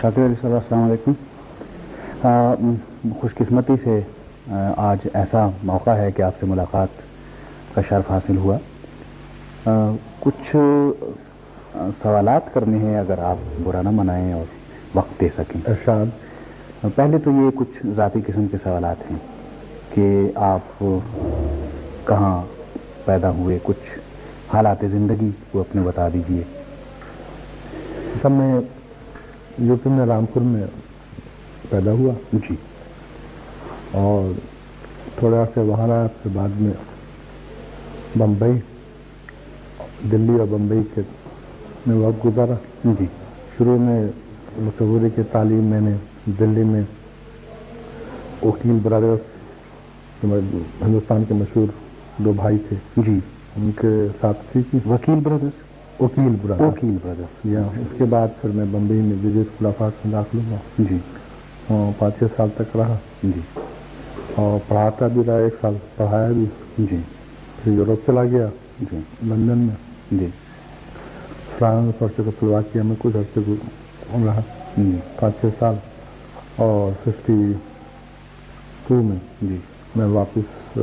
شاکر علی صاحب السلام علیکم۔ خوش قسمتی سے آج ایسا موقع ہے کہ آپ سے ملاقات کا شرف حاصل ہوا۔ کچھ سوالات کرنے ہیں اگر آپ برا نہ منائیں اور وقت دے سکیں۔ ارشاد۔ پہلے تو یہ کچھ ذاتی قسم کے سوالات ہیں کہ آپ کہاں پیدا ہوئے کچھ حالات زندگی کو اپنے بتا دیجیے۔ سب میں یو پی میں رامپور میں پیدا ہوا جی اور تھوڑا سے وہاں رہا، پھر بعد میں بمبئی، دلی اور بمبئی کے میں وقت گزارا جی شروع میں مصوری کی تعلیم میں نے دلی میں وکیل برادرس ہندوستان کے مشہور دو بھائی تھے جی ان کے ساتھ سیکھی وکیل بردرس وکیل برادر وکیل بردرس یا اس کے بعد پھر میں بمبئی میں جدید خلافات میں داخل ہوا جی پانچ چھ سال تک رہا جی اور پڑھاتا بھی رہا ایک سال پڑھایا بھی جی پھر یوروپ چلا گیا جی لندن میں جی فرانس اور چیکوسلواکیا میں کچھ عرصے رہا جی پانچ چھ سال اور ففٹی ٹو میں جی میں واپس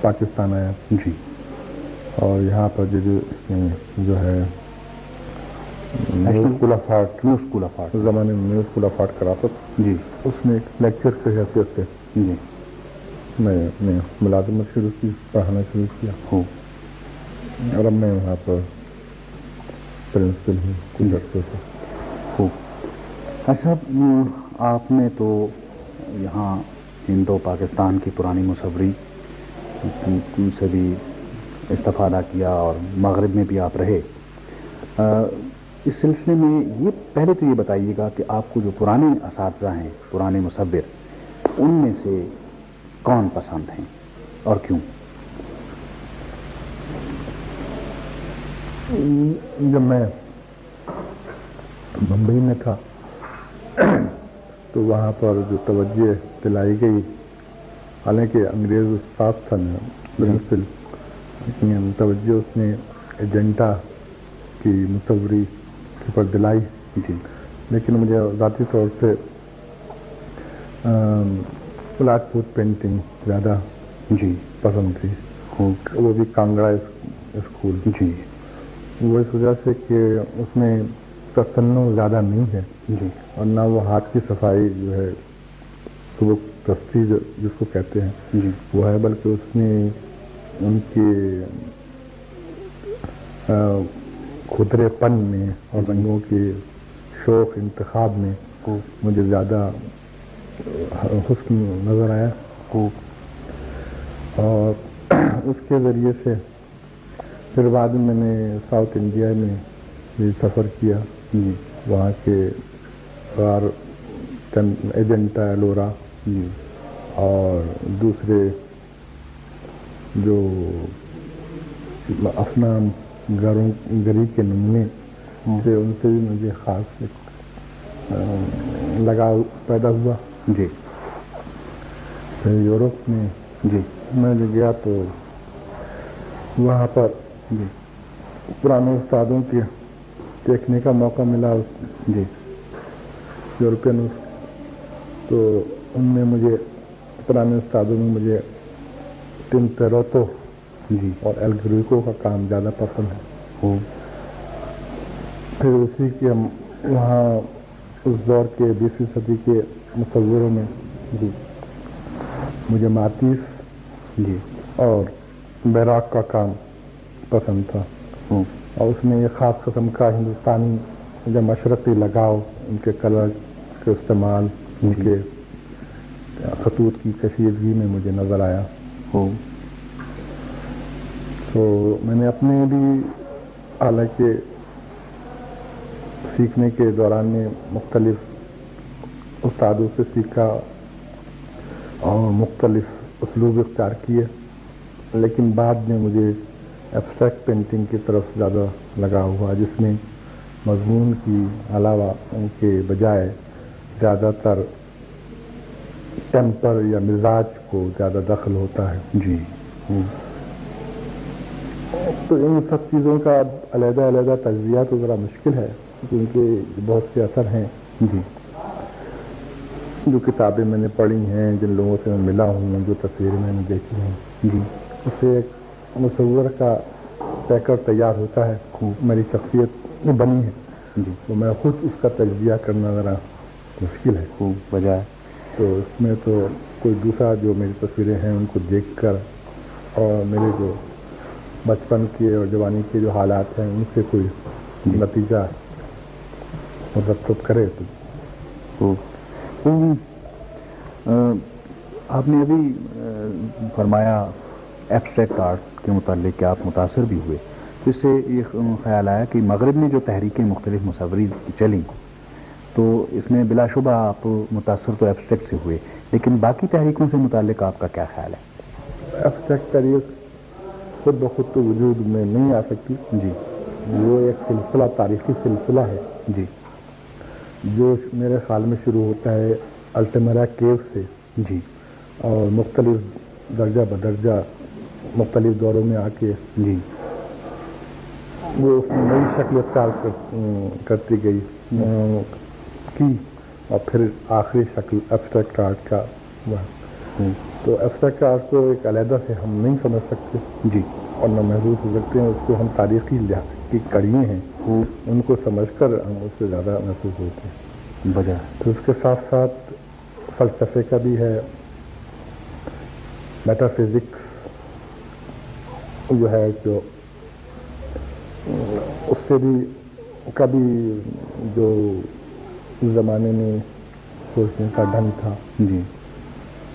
پاکستان آیا جی اور یہاں پر جو جو ہے new school of art new school of art. زمانے میں نیو اسکول آف آرٹ کراتا تھا۔ جی۔ اس میں ایک لیکچر کی حیثیت سے جی۔ میں نے ملازمت شروع کی پڑھانا شروع کیا۔ ہو اور اب میں وہاں پر پرنسپل ہوں کچھ عرصے سے۔ خوب اچھا آپ نے تو یہاں ہندو پاکستان کی پرانی مصوری سے بھی استفادہ کیا اور مغرب میں بھی آپ رہے۔ اس سلسلے میں یہ پہلے تو یہ بتائیے گا کہ آپ کو جو پرانے اساتذہ ہیں پرانے مصور ان میں سے کون پسند ہیں اور کیوں؟ جب میں بمبئی میں تھا تو وہاں پر جو توجہ دلائی گئی حالانکہ انگریز استاد تھا پرنسپل لیکن توجہ اس نے ایجنٹا کی مصوری کے پر دلائی جی لیکن مجھے ذاتی طور سے پلاٹ فوڈ پینٹنگ زیادہ جی پسند تھی۔ وہ بھی کانگڑا اسکول۔ جی۔ وہ اس وجہ سے کہ اس میں تصنع زیادہ نہیں ہے۔ جی۔ اور نہ وہ ہاتھ کی صفائی جو ہے سبک دستی جس کو کہتے ہیں جی۔ وہ ہے بلکہ اس میں ان کے خدرے پن میں اور رنگوں کے شوق انتخاب میں مجھے زیادہ حسن نظر آیا۔ اور اس کے ذریعے سے پھر بعد میں میں نے ساؤتھ انڈیا میں بھی سفر کیا۔ جی، وہاں کے ایجنٹا ایلورا۔ جی، اور دوسرے جو افنام گھروں گری کے نمونے سے ان سے بھی مجھے خاص ایک لگاؤ پیدا ہوا۔ جی۔ پھر یورپ میں جی۔ میں جو گیا تو وہاں پر جی۔ پرانے استادوں کے دیکھنے کا موقع ملا۔ جی۔ یورپین تو ان میں مجھے پرانے استادوں میں مجھے ٹن پیروتو جی۔ اور ایل گریکو کا کام زیادہ پسند ہے۔ پھر اسی کے ہم وہاں اس دور کے بیسویں صدی کے مصوروں میں جی۔ مجھے ماتیس جی۔ اور بیراک کا کام پسند تھا۔ اور اس میں ایک خاص قسم کا ہندوستانی جو مشرقی لگاؤ ان کے کلر کے استعمال ان جی۔ کے خطوط کی کشیدگی میں مجھے نظر آیا۔ تو میں نے اپنے بھی حالانکہ سیکھنے کے دوران میں مختلف استادوں سے سیکھا اور مختلف اسلوب اختیار کیے لیکن بعد میں مجھے ایبسٹریکٹ پینٹنگ کی طرف زیادہ لگا ہوا جس میں مضمون کی علاوہ ان کے بجائے زیادہ تر ٹیمپر یا مزاج کو زیادہ دخل ہوتا ہے۔ جی۔ تو ان سب چیزوں کا علیحدہ علیحدہ تجزیہ تو ذرا مشکل ہے کیونکہ بہت سے اثر ہیں۔ جی۔ جو کتابیں میں نے پڑھی ہیں جن لوگوں سے میں ملا ہوں جو تصویریں میں نے دیکھی ہیں۔ جی۔ اس سے ایک مصور کا پیکر تیار ہوتا ہے خوب میری شخصیت میں بنی ہے۔ جی۔ تو میں خود اس کا تجزیہ کرنا ذرا مشکل ہے۔ خوب وجہ ہے۔ تو اس میں تو کوئی دوسرا جو میری تصویریں ہیں ان کو دیکھ کر اور میرے جو بچپن کے اور جوانی کے جو حالات ہیں ان سے کوئی نتیجہ مرتب کرے تو۔ آپ نے ابھی فرمایا ایبسٹریکٹ آرٹ کے متعلق کہ آپ متاثر بھی ہوئے۔ تو اس سے یہ خیال آیا کہ مغرب میں جو تحریکیں مختلف مصوری چلیں تو اس میں بلا شبہ آپ متاثر تو ایبسٹریکٹ سے ہوئے لیکن باقی تحریکوں سے متعلق آپ کا کیا خیال ہے؟ ایبسٹریکٹ تاریخ خود بخود تو وجود میں نہیں آ سکتی۔ جی۔ وہ ایک سلسلہ تاریخی سلسلہ ہے۔ جی۔ جو میرے خیال میں شروع ہوتا ہے الٹمرا کیو سے۔ جی۔ اور مختلف درجہ بدرجہ مختلف دوروں میں آ کے۔ جی۔ وہ اس میں نئی شکل اختیار کرتی گئی۔ ام، کی۔ اور پھر آخری شکل ایبسٹریکٹ آرٹ کا۔ ہوا تو ایبسٹریکٹ آرٹ کو ایک علیحدہ سے ہم نہیں سمجھ سکتے۔ جی۔ اور نہ محسوس ہو سکتے ہیں اس کو ہم تاریخی لحاظ کی کڑیے ہیں۔ ان کو سمجھ کر ہم اس سے زیادہ محسوس ہوتے ہیں۔ وجہ تو اس کے ساتھ ساتھ فلسفے کا بھی ہے۔ میٹا فزکس جو ہے جو اس سے بھی کبھی جو زمانے میں سوچنے کا ڈھنگ تھا۔ جی۔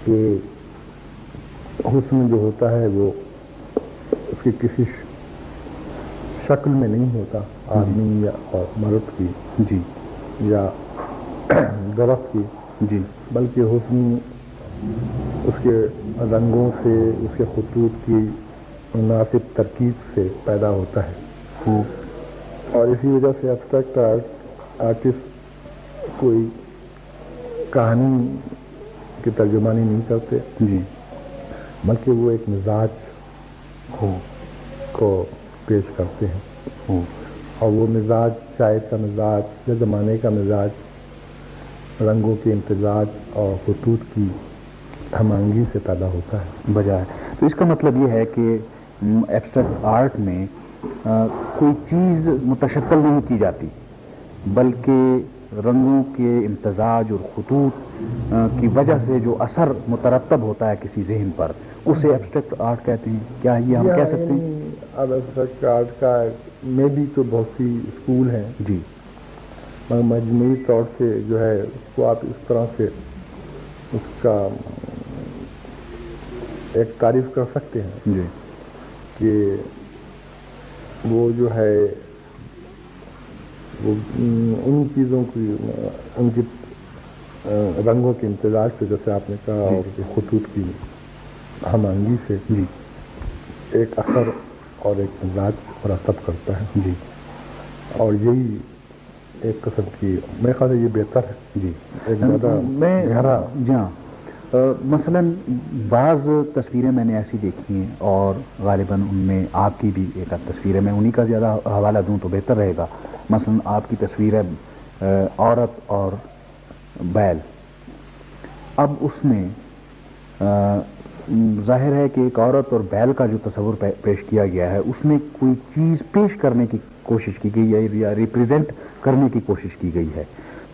کہ حسن جو ہوتا ہے وہ اس کی کسی شکل میں نہیں ہوتا آدمی یا اور مرد کی جی۔ یا درخت کی۔ جی۔ بلکہ حسن اس کے رنگوں سے اس کے خطوط کی مناسب ترکیب سے پیدا ہوتا ہے۔ اور اسی وجہ سے ایبسٹریکٹ آرٹ آرٹسٹ کوئی کہانی کی ترجمانی نہیں کرتے۔ جی۔ بلکہ وہ ایک مزاج کو پیش کرتے ہیں۔ اور وہ مزاج شاعر کا مزاج یا زمانے کا مزاج رنگوں کے امتزاج اور خطوط کی ہمانگی سے پیدا ہوتا ہے۔ بجائے تو اس کا مطلب یہ ہے کہ ایبسٹریکٹ آرٹ میں کوئی چیز متشکل نہیں کی جاتی بلکہ رنگوں کے امتزاج اور خطوط کی وجہ سے جو اثر مترتب ہوتا ہے کسی ذہن پر اسے ایبسٹریکٹ آرٹ کہتے ہیں۔ کیا یہ ہم کہہ سکتے ہیں؟ یعنی اب ایبسٹریکٹ آرٹ کا میں بھی تو بہت سی اسکول ہیں۔ جی۔ مگر مجموعی طور سے جو ہے اس کو آپ اس طرح سے اس کا ایک تعریف کر سکتے ہیں جی۔ کہ وہ جو ہے وہ ان چیزوں کی ان کی رنگوں کے امتزاج سے جیسے آپ نے کہا اور خطوط کی ہمانگی سے جی۔ ایک اثر اور ایک مزاج مرتب کرتا ہے۔ جی۔ اور یہی ایک قسم کی میرے خیال سے یہ بہتر ہے۔ جی۔ ایک زیادہ میں گہرا۔ جی ہاں۔ آ، مثلا بعض تصویریں میں نے ایسی دیکھی ہیں اور غالباً ان میں آپ کی بھی ایک تصویر ہے میں انہی کا زیادہ حوالہ دوں تو بہتر رہے گا۔ مثلا آپ کی تصویر ہے عورت اور بیل۔ اب اس میں ظاہر ہے کہ ایک عورت اور بیل کا جو تصور پیش کیا گیا ہے، اس میں کوئی چیز پیش کرنے کی کوشش کی گئی ہے یا ریپرزینٹ کرنے کی کوشش کی گئی ہے۔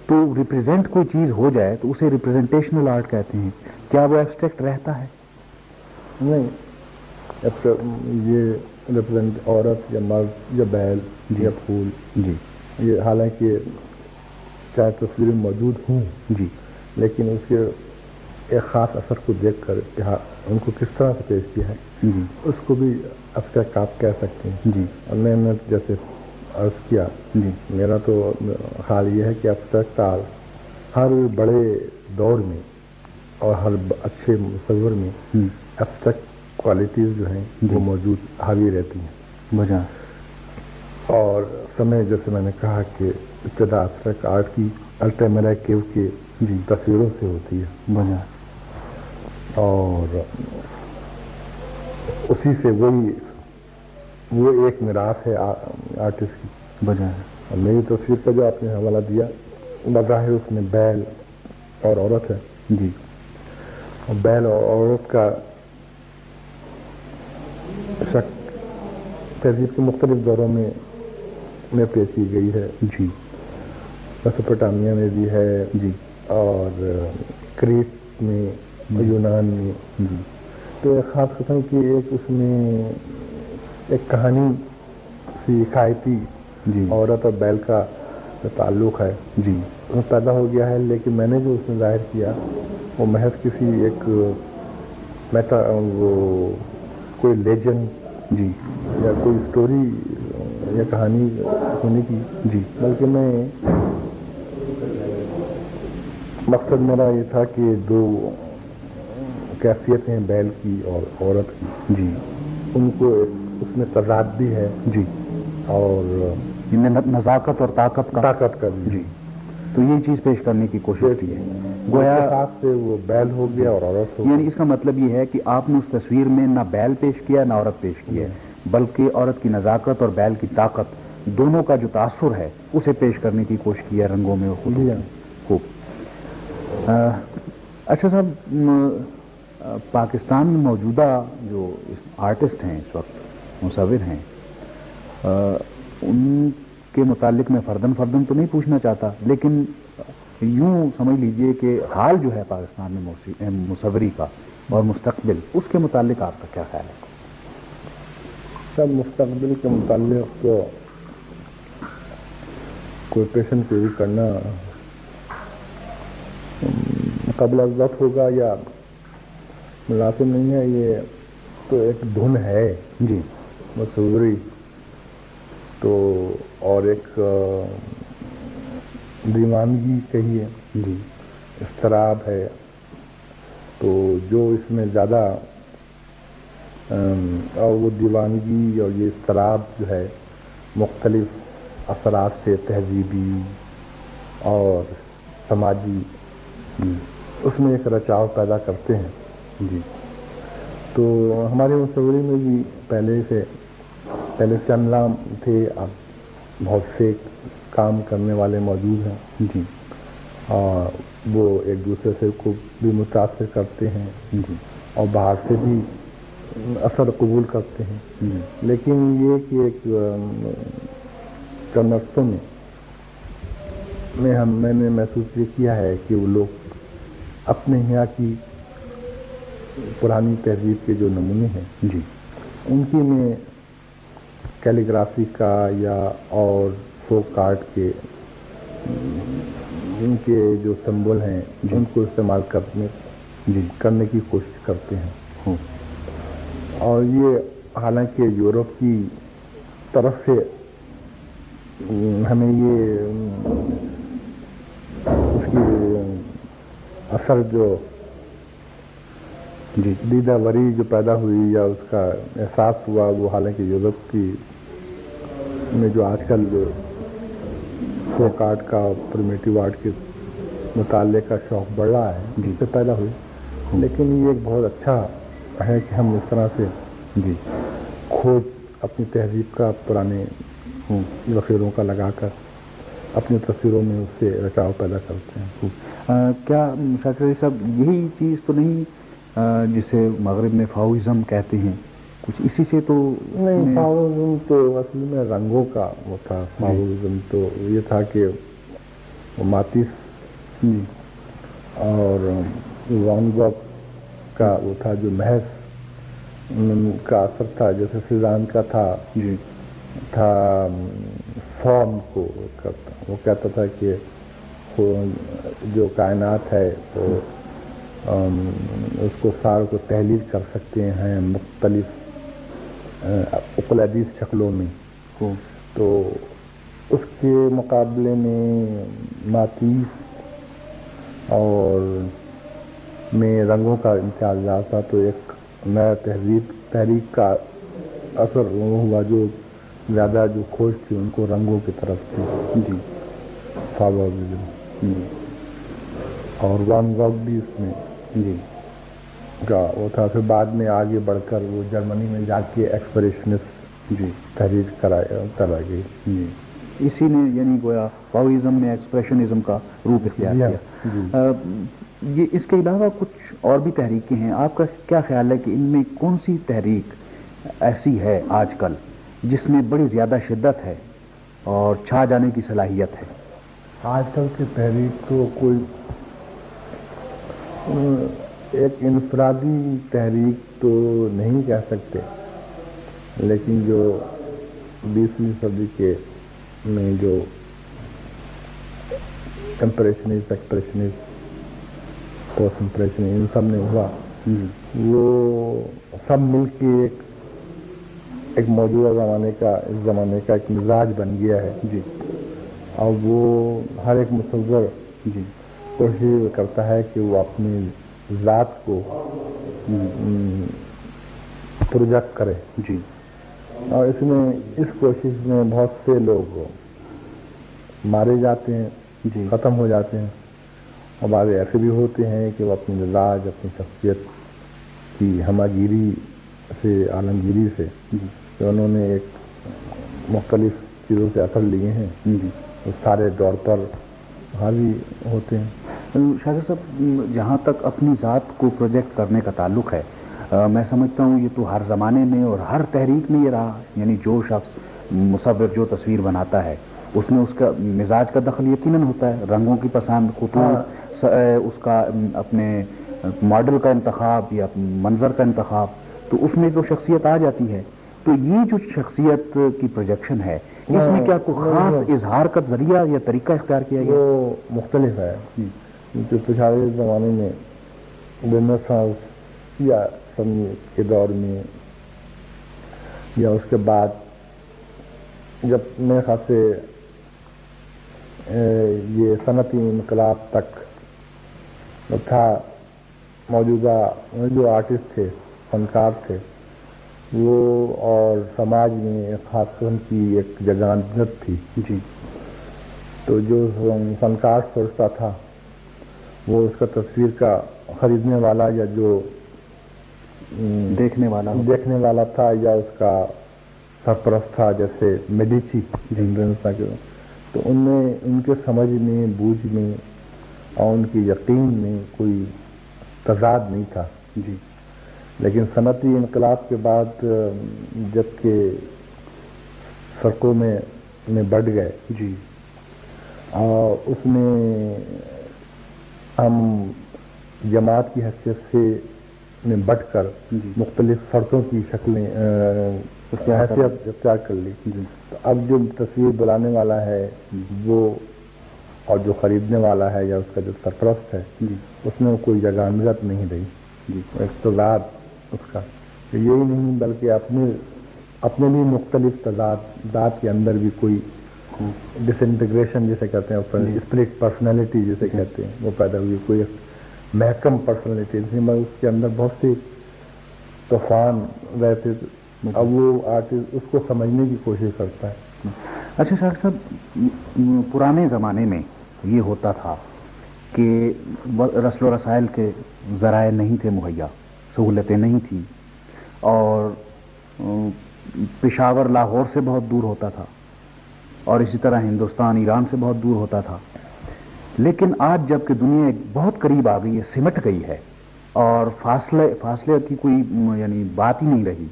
تو ریپرزینٹ کوئی چیز ہو جائے تو اسے ریپرزینٹیشنل آرٹ کہتے ہیں۔ کیا وہ ایبسٹریکٹ رہتا ہے؟ نہیں یہ ریپرزینٹ عورت یا مرد یا بیل جی۔ یا پھول۔ جی۔ یہ حالانکہ چاہے تصویریں موجود ہوں۔ جی۔ لیکن اس کے ایک خاص اثر کو دیکھ کر کہ ان کو کس طرح سے پیش کیا ہے جی۔ اس کو بھی ابسٹریکٹ آپ کہہ سکتے ہیں۔ جی۔ اور میں نے جیسے عرض کیا جی۔ میرا تو حال یہ ہے کہ ابسٹریکٹ آرٹ ہر بڑے دور میں اور ہر اچھے مصور میں ہوں، ابسٹریکٹ کوالٹیز جو ہیں جی۔ وہ موجود حاوی رہتی ہیں۔ بجا اور سمے جیسے میں نے کہا کہ ابتدا ابسٹریکٹ آرٹ کی الٹیمیرا کیو کے جی۔ تصویروں سے ہوتی ہے۔ بجا اور اسی سے وہی وہ ایک میراث ہے آرٹسٹ کی۔ بجا اور میری تصویر کا جو آپ نے حوالہ دیا بظاہر اس میں بیل اور عورت ہے۔ جی۔ بیل اور عورت کا تہذیب کے مختلف دوروں میں میں پیش کی گئی ہے۔ جی۔ میسوپوٹامیہ میں بھی ہے۔ جی۔ اور کریٹ میں اور یونان میں۔ جی۔ تو ایک خاص قسم کی ایک اس میں ایک کہانی سی کھائیتی جی۔ عورت اور بیل کا تعلق ہے۔ جی۔ پیدا ہو گیا ہے لیکن میں نے جو اس میں ظاہر کیا وہ محض کسی ایک میٹا وہ کوئی لیجنڈ جی۔ یا کوئی اسٹوری یا کہانی ہونے کی۔ جی۔ بلکہ میں مقصد میرا یہ تھا کہ دو کیفیتیں بیل کی اور عورت کی۔ جی۔ ان کو اس میں تضاد بھی ہے۔ جی۔ اور ان میں نزاکت اور طاقت کا۔ طاقت کا جی۔ تو یہ چیز پیش کرنے کی کوشش کی ہے۔ گویا سے وہ بیل ہو گیا اور عورت یعنی اس کا مطلب یہ ہے کہ آپ نے اس تصویر میں نہ بیل پیش کیا نہ عورت پیش کی ہے بلکہ عورت کی نزاکت اور بیل کی طاقت دونوں کا جو تاثر ہے اسے پیش کرنے کی کوشش کی ہے رنگوں میں خود جی ہاں۔ خوب۔ اچھا صاحب پاکستان میں موجودہ جو آرٹسٹ ہیں اس وقت مصور ہیں ان کے متعلق میں فردن فردن تو نہیں پوچھنا چاہتا لیکن یوں سمجھ لیجیے کہ حال جو ہے پاکستان میں مصوری کا اور مستقبل اس کے متعلق آپ کا کیا خیال ہے؟ سب مستقبل کے متعلق تو کوئی پیشن گوئی کرنا قبل از وقت ہوگا یا ملازم نہیں ہے یہ تو ایک دھن ہے۔ جی۔ مصوری تو اور ایک دیوانگی کہیے جی۔ اضطراب ہے۔ تو جو اس میں زیادہ اور وہ دیوانگی اور یہ اضطراب جو ہے مختلف اثرات سے تہذیبی اور سماجی جی۔ اس میں ایک رچاؤ پیدا کرتے ہیں۔ جی۔ تو ہمارے مصوری میں بھی پہلے سے پہلے چند نام تھے۔ اب بہت سے کام کرنے والے موجود ہیں۔ جی۔ اور وہ ایک دوسرے سے کو بھی متاثر کرتے ہیں۔ جی۔ اور باہر سے بھی اثر قبول کرتے ہیں۔ جی۔ لیکن یہ کہ ایک چند عرصوں میں میں ہم میں نے محسوس یہ کیا ہے کہ وہ لوگ اپنے یہاں کی پرانی تہذیب کے جو نمونے ہیں جی۔ ان کی میں کیلیگرافی کا یا اور فوک آرٹ کے ان کے جو سمبل ہیں ان کو استعمال کرنے جی کرنے کی کوشش کرتے ہیں۔ اور یہ حالانکہ یورپ کی طرف سے ہمیں یہ اس کی اثر جو جی۔ دیدہ وری جو پیدا ہوئی یا اس کا احساس ہوا وہ حالانکہ یورپ کی میں جو آج کل جو فوک آرٹ کا پرمیٹیو آرٹ کے مطالعے کا شوق بڑھ رہا ہے جی۔ جس سے پیدا ہوئی۔ لیکن یہ ایک بہت اچھا ہے کہ ہم اس طرح سے جی۔ کھوج اپنی تہذیب کا پرانے ہوں ذخیروں کا لگا کر اپنی تصویروں میں اس سے رچاؤ پیدا کرتے ہیں۔ آ، کیا شاکر صاحب یہی چیز تو نہیں جسے مغرب میں فاؤزم کہتے ہیں۔ کچھ اسی سے تو نہیں فاوزم تو اصل میں رنگوں کا وہ تھا۔ فاوزم تو یہ تھا کہ ماتس جی۔ اور وان کا وہ تھا جو محض کا اثر تھا جیسے سیزان کا تھا۔ جی۔ تھا فارم کو وہ کرتا وہ کہتا تھا کہ جو کائنات ہے وہ اس کو سار کو تحلیل کر سکتے ہیں مختلف اقلادیس شکلوں میں۔ تو اس کے مقابلے میں ماتیس اور میں رنگوں کا امتیاز زیادہ تھا تو ایک نیا تہذیب تحریک کا اثر وہ ہوا جو زیادہ جو کھوج تھی ان کو رنگوں کی طرف تھی جی۔ فاوزم جی۔ اور وان گوگ بھی اس میں۔ جی۔ کا وہ تھا۔ پھر بعد میں آگے بڑھ کر وہ جرمنی میں جا کے ایکسپریشنسٹ جی۔ تحریر کرایا کرا گئی۔ جی۔ اسی نے یعنی گویا فاوزم نے ایکسپریشنزم کا روپ اختیار جی۔ کیا یہ اس کے علاوہ کچھ اور بھی تحریکیں ہیں۔ آپ کا کیا خیال ہے کہ ان میں کون سی تحریک ایسی ہے آج کل جس میں بڑی زیادہ شدت ہے اور چھا جانے کی صلاحیت ہے؟ آج کل کی تحریک تو کوئی ایک انفرادی تحریک تو نہیں کہہ سکتے لیکن جو بیسویں صدی کے میں جو امپریشنز ایکسپریشنز پوسٹ امپریشن ان سب نے ہوا وہ سب مل کے ایک ایک موجودہ زمانے کا اس زمانے کا ایک مزاج بن گیا ہے۔ جی۔ اور وہ ہر ایک مصور جی۔ کوشش کرتا ہے کہ وہ اپنی ذات کو پروجیکٹ کرے۔ جی۔ اور اس میں اس کوشش میں بہت سے لوگ مارے جاتے ہیں جی۔ ختم ہو جاتے ہیں۔ اور بعض ایسے بھی ہوتے ہیں کہ وہ اپنی مزاج اپنی شخصیت کی ہمہ گیری سے عالمگیری سے جی۔ کہ انہوں نے ایک مختلف چیزوں سے اثر لیے ہیں۔ جی۔ وہ سارے دور پر حاوی ہوتے ہیں۔ شاہ صاحب جہاں تک اپنی ذات کو پروجیکٹ کرنے کا تعلق ہے میں سمجھتا ہوں یہ تو ہر زمانے میں اور ہر تحریک میں یہ رہا یعنی جو شخص مصور جو تصویر بناتا ہے اس میں اس کا مزاج کا دخل یقیناً ہوتا ہے رنگوں کی پسند خطوط اس کا اپنے ماڈل کا انتخاب یا منظر کا انتخاب تو اس میں جو شخصیت آ جاتی ہے تو یہ جو شخصیت کی پروجیکشن ہے اس میں کیا کوئی خاص اظہار کا ذریعہ یا طریقہ اختیار کیا گیا؟ وہ مختلف ہے۔ کیونکہ پچھلے زمانے میں رینسانس یا سن کے دور میں یا اس کے بعد جب میرے خیال سے یہ صنعتی انقلاب تک تھا، موجودہ جو آرٹسٹ تھے، فنکار تھے، وہ اور سماج میں ایک خاص قسم کی ایک جگانت تھی جی تو جو فنکار سوچتا تھا وہ اس کا تصویر کا خریدنے والا یا جو دیکھنے والا دیکھنے والا تھا یا اس کا سرپرست تھا جیسے میڈیچی کے تو ان میں ان کے سمجھ میں بوجھ میں اور ان کی یقین میں کوئی تضاد نہیں تھا۔ جی۔ لیکن صنعتی انقلاب کے بعد جبکہ سڑکوں میں میں بڑھ گئے۔ جی۔ اور اس میں ہم جماعت کی حیثیت سے میں بٹ کر جی۔ مختلف فرقوں کی شکلیں حیثیت اختیار کر لی۔ جی۔ تو اب جو تصویر بلانے والا ہے وہ اور جو خریدنے والا ہے یا اس کا جو سرپرست ہے جی۔ اس میں کوئی جگہ مزت نہیں رہی۔ جی۔ اقتدار اس کا۔ یہی نہیں بلکہ اپنے اپنے بھی مختلف تضاد ذات کے اندر بھی کوئی ڈس انٹیگریشن جسے کہتے ہیں اسپرٹ پرسنالٹی جسے کہتے ہیں۔ وہ پیدا ہوئی، کوئی محکم پرسنالٹی مگر اس کے اندر بہت سی طوفان رہتے اب وہ آرٹسٹ اس کو سمجھنے کی کوشش کرتا ہے۔ اچھا شاہ صاحب، پرانے زمانے میں یہ ہوتا تھا کہ رسل و رسائل کے ذرائع نہیں تھے مہیا، سہولتیں نہیں تھیں اور پشاور لاہور سے بہت دور ہوتا تھا۔ اور اسی طرح ہندوستان ایران سے بہت دور ہوتا تھا۔ لیکن آج جبکہ دنیا بہت قریب آ گئی ہے، سمٹ گئی ہے اور فاصلے فاصلے کی کوئی یعنی بات ہی نہیں رہی۔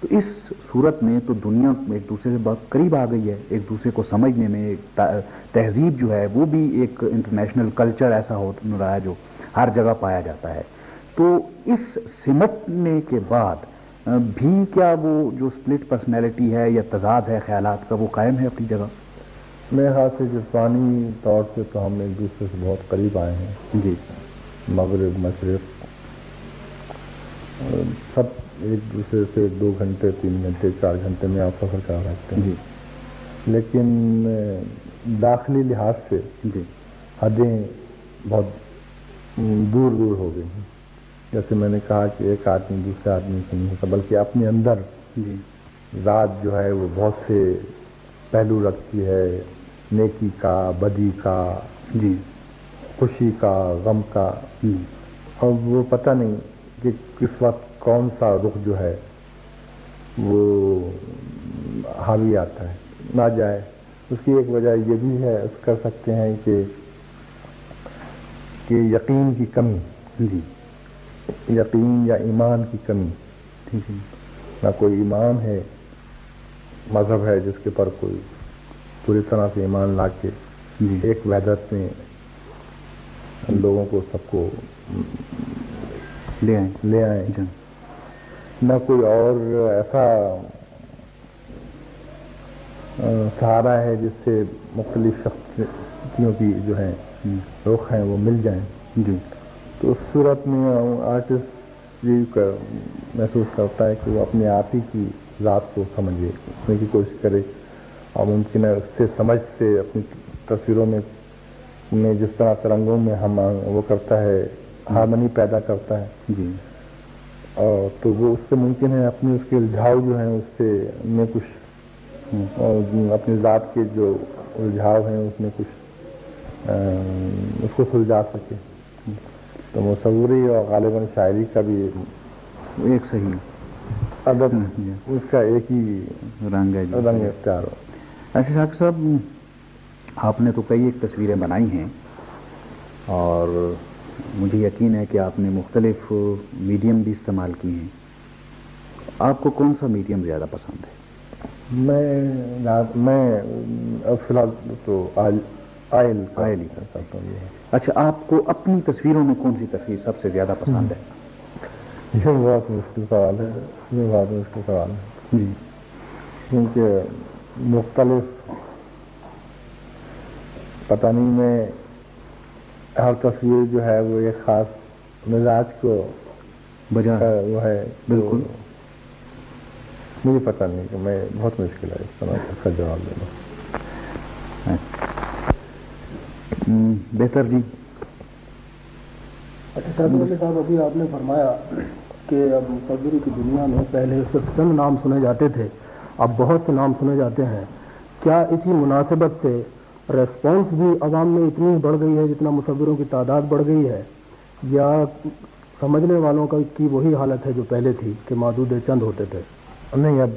تو اس صورت میں تو دنیا ایک دوسرے سے بہت قریب آ گئی ہے، ایک دوسرے کو سمجھنے میں تہذیب جو ہے، وہ بھی ایک انٹرنیشنل کلچر ایسا ہو رہا ہے جو ہر جگہ پایا جاتا ہے۔ تو اس سمٹنے کے بعد بھی کیا وہ جو اسپلٹ پرسنالٹی ہے یا تضاد ہے خیالات کا وہ قائم ہے اپنی جگہ؟ میرے خیال سے جسمانی طور سے تو ہم ایک دوسرے سے بہت قریب آئے ہیں۔ جی۔ مغرب مشرق سب ایک دوسرے سے دو گھنٹے تین گھنٹے چار گھنٹے میں آپ سفر کر رکھتے ہیں۔ جی۔ لیکن داخلی لحاظ سے جی۔ حدیں بہت دور دور ہو گئی ہیں۔ جیسے میں نے کہا کہ ایک آدمی دوسرے آدمی سے نہیں ہوتا بلکہ اپنے اندر جی۔ ذات جو ہے وہ بہت سے پہلو رکھتی ہے نیکی کا بدی کا جی۔ خوشی کا غم کا۔ اور وہ پتہ نہیں کہ کس وقت کون سا رخ جو ہے وہ حاوی آتا ہے نہ جائے۔ اس کی ایک وجہ یہ بھی ہے اس کر سکتے ہیں کہ کہ یقین کی کمی۔ جی۔ یقین یا ایمان کی کمی۔ ٹھیک ہے نہ کوئی ایمان ہے مذہب ہے جس کے پر کوئی پوری طرح سے ایمان لا کے جی۔ ایک وحدت میں لوگوں کو سب کو لے آئیں۔ لے آئیں۔ جی۔ نہ کوئی اور ایسا سہارا ہے جس سے مختلف شخصیوں کی جو ہیں رخ ہیں وہ مل جائیں۔ جی۔ تو اس صورت میں آرٹسٹ یہ محسوس کرتا ہے کہ وہ اپنے آپ ہی کی ذات کو سمجھے سمجھنے کی کوشش کرے۔ اور ممکن ہے اس سے سمجھ سے اپنی تصویروں میں میں جس طرح ترنگوں میں ہم وہ کرتا ہے ہارمنی پیدا کرتا ہے۔ جی۔ اور تو وہ اس سے ممکن ہے اپنے اس کے الجھاؤ جو ہیں اس سے میں کچھ اپنی ذات کے جو الجھاؤ ہیں اس میں کچھ اس کو سلجھا سکے۔ تو مصوری اور غالباً شاعری کا بھی ایک صحیح ادب جی اس کا ایک ہی رنگ ہے رنگ اختیار ہو۔ ایسے شاکر صاحب آپ نے تو کئی ایک تصویریں بنائی ہیں اور مجھے یقین ہے کہ آپ نے مختلف میڈیم بھی استعمال کی ہیں۔ آپ کو کون سا میڈیم زیادہ پسند ہے؟ میں میں فی الحال تو آئل آئل کا آئل ہی کرتا ہے۔ اچھا آپ کو اپنی تصویروں میں کون سی تصویر سب سے زیادہ پسند ہے؟ یہ بہت مشکل سوال ہے یہ بہت مشکل سوال ہے۔ جی۔ کیونکہ مختلف پتہ نہیں میں ہر تصویر جو ہے وہ ایک خاص مزاج کو بجا وہ ہے۔ بالکل۔ مجھے پتہ نہیں کہ میں بہت مشکل ہے اس طرح اس کا جواب دینا ہم، بہتر جی۔ اچھا صاحب صاحب ابھی آپ نے فرمایا کہ اب مصوری کی دنیا میں پہلے صرف چند نام سنے جاتے تھے اب بہت سے نام سنے جاتے ہیں۔ کیا اسی مناسبت سے ریسپانس بھی عوام میں اتنی بڑھ گئی ہے جتنا مصوروں کی تعداد بڑھ گئی ہے؟ یا سمجھنے والوں کا کی وہی حالت ہے جو پہلے تھی کہ محدود چند ہوتے تھے؟ نہیں اب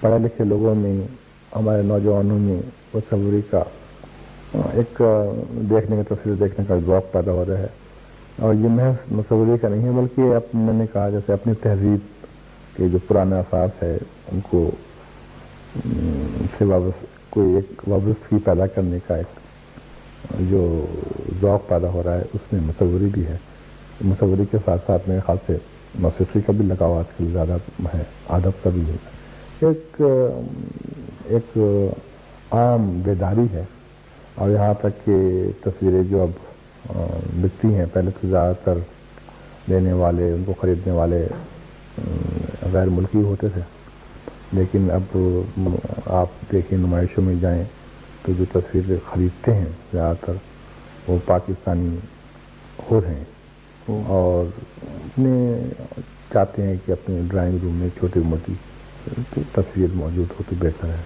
پڑھے لکھے لوگوں میں ہمارے نوجوانوں میں تصوری کا، ایک دیکھنے کا تصویر دیکھنے کا ذوق پیدا ہو رہا ہے۔ اور یہ محض مصوری کا نہیں ہے، بلکہ اب میں نے کہا جیسے اپنی تہذیب کے جو پرانے اثاث ہے ان کو سے وابست، کوئی ایک وابستگی پیدا کرنے کا ایک جو ذوق پیدا ہو رہا ہے، اس میں مصوری بھی ہے۔ مصوری کے ساتھ ساتھ میرے خیال سے موسیقی کا بھی لگاؤ آج کل زیادہ ہے، ادب کا بھی ہے۔ ایک ایک عام بیداری ہے اور یہاں تک کہ تصویریں جو اب بکتی ہیں، پہلے تو زیادہ تر لینے والے، ان کو خریدنے والے غیر ملکی ہوتے تھے۔ لیکن اب آپ دیکھیں، نمائشوں میں جائیں تو جو تصویریں خریدتے ہیں زیادہ تر، وہ پاکستانی ہو رہے ہیں۔ اور اپنے چاہتے ہیں کہ اپنے ڈرائنگ روم میں چھوٹی موٹی تصویر موجود ہو تو بہتر ہے۔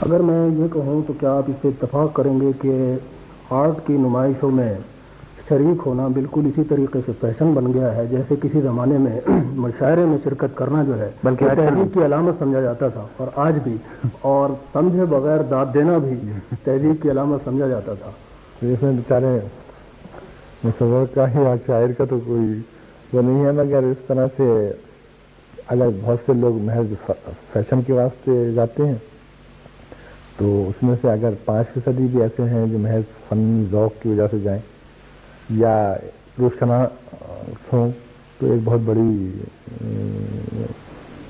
اگر میں یہ کہوں تو کیا آپ اس سے اتفاق کریں گے کہ آرٹ کی نمائشوں میں شریک ہونا بالکل اسی طریقے سے فیشن بن گیا ہے جیسے کسی زمانے میں مشاعرے میں شرکت کرنا جو ہے بلکہ تہذیب کی علامت سمجھا جاتا تھا اور آج بھی اور سمجھے بغیر داد دینا بھی تہذیب کی علامت سمجھا جاتا تھا۔ اس میں بیچارے مصور کا ہی اور شاعر کا تو کوئی وہ نہیں ہے مگر اس طرح سے اگر بہت سے لوگ محض فیشن کے واسطے جاتے ہیں۔ تو اس میں سے اگر پانچ فیصدی بھی ایسے ہیں جو محض فنی ذوق کی وجہ سے جائیں یا روشنا ہوں تو ایک بہت بڑی ام،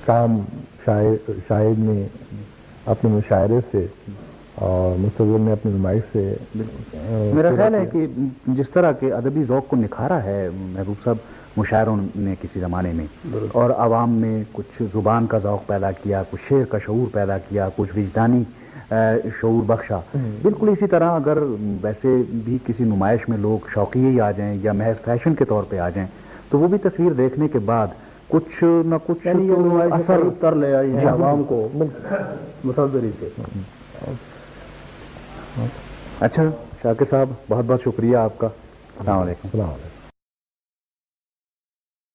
کام شاعر شاعر نے اپنے مشاعرے سے اور مصور نے اپنی نمائش سے میرا خیال ہے کہ جس طرح کے ادبی ذوق کو نکھارا ہے محبوب صاحب مشاعروں نے کسی زمانے میں اور عوام میں کچھ زبان کا ذوق پیدا کیا کچھ شعر کا شعور پیدا کیا کچھ وجدانی شعور بخشا۔ بالکل اسی طرح اگر ویسے بھی کسی نمائش میں لوگ شوقیے ہی آ جائیں یا محض فیشن کے طور پہ آ جائیں تو وہ بھی تصویر دیکھنے کے بعد کچھ نہ کچھ یعنی اثر قریب تر لے آئی ہے جی۔ عوام کو مصوری سے اچھا شاکر صاحب بہت بہت شکریہ آپ کا۔ السلام علیکم۔ السلام علیکم۔